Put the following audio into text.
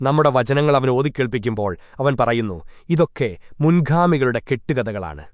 നമ്മുടെ വചനങ്ങൾ അവൻ ഓതിക്കേൾപ്പിക്കുമ്പോൾ അവൻ പറയുന്നു ഇതൊക്കെ മുൻഗാമികളുടെ കെട്ടുകഥകളാണ്.